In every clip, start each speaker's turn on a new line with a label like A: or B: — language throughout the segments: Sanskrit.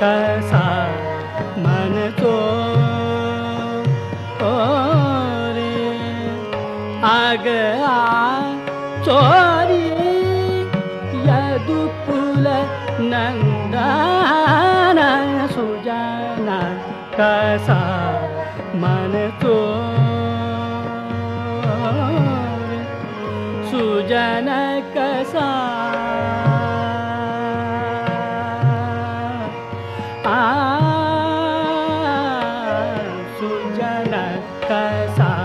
A: कैसा मन तो ओ रे आग आ चोरी यदुकुल न सुजाना कैसा मन तो सुजन कैसा का सा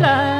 A: die.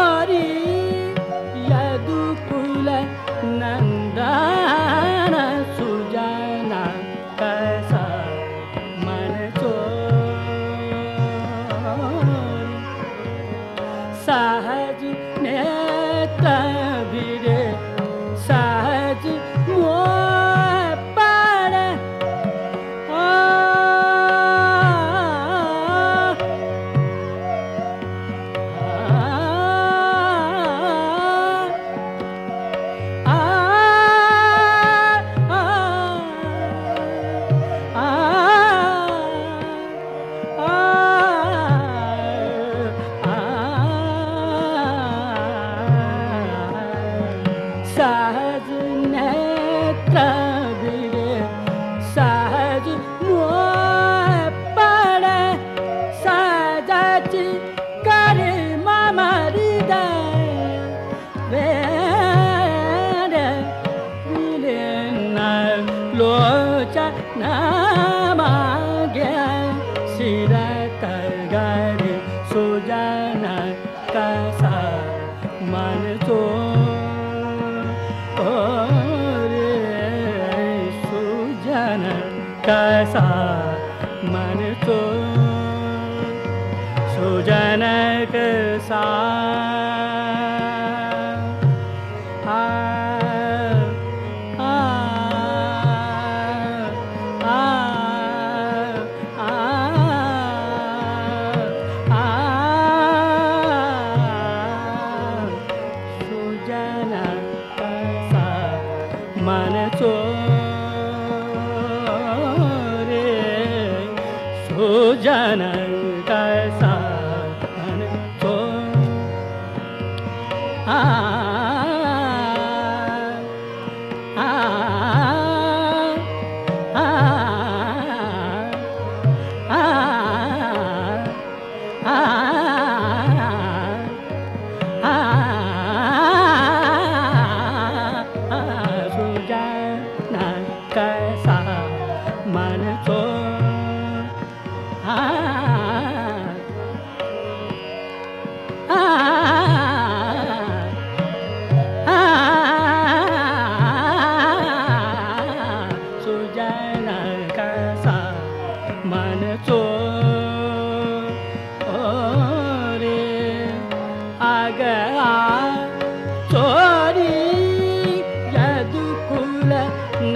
A: कसा मन को सुन सा। चो आ कैसा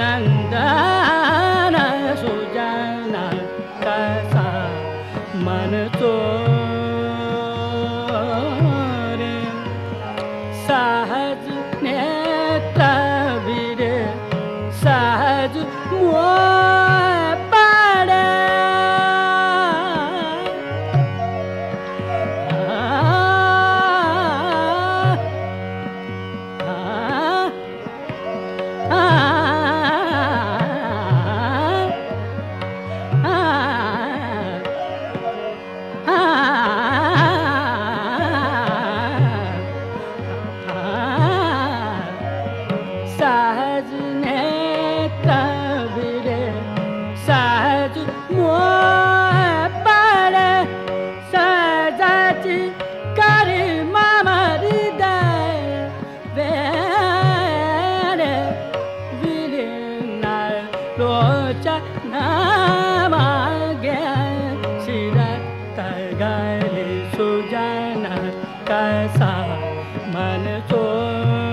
A: nanda Oh.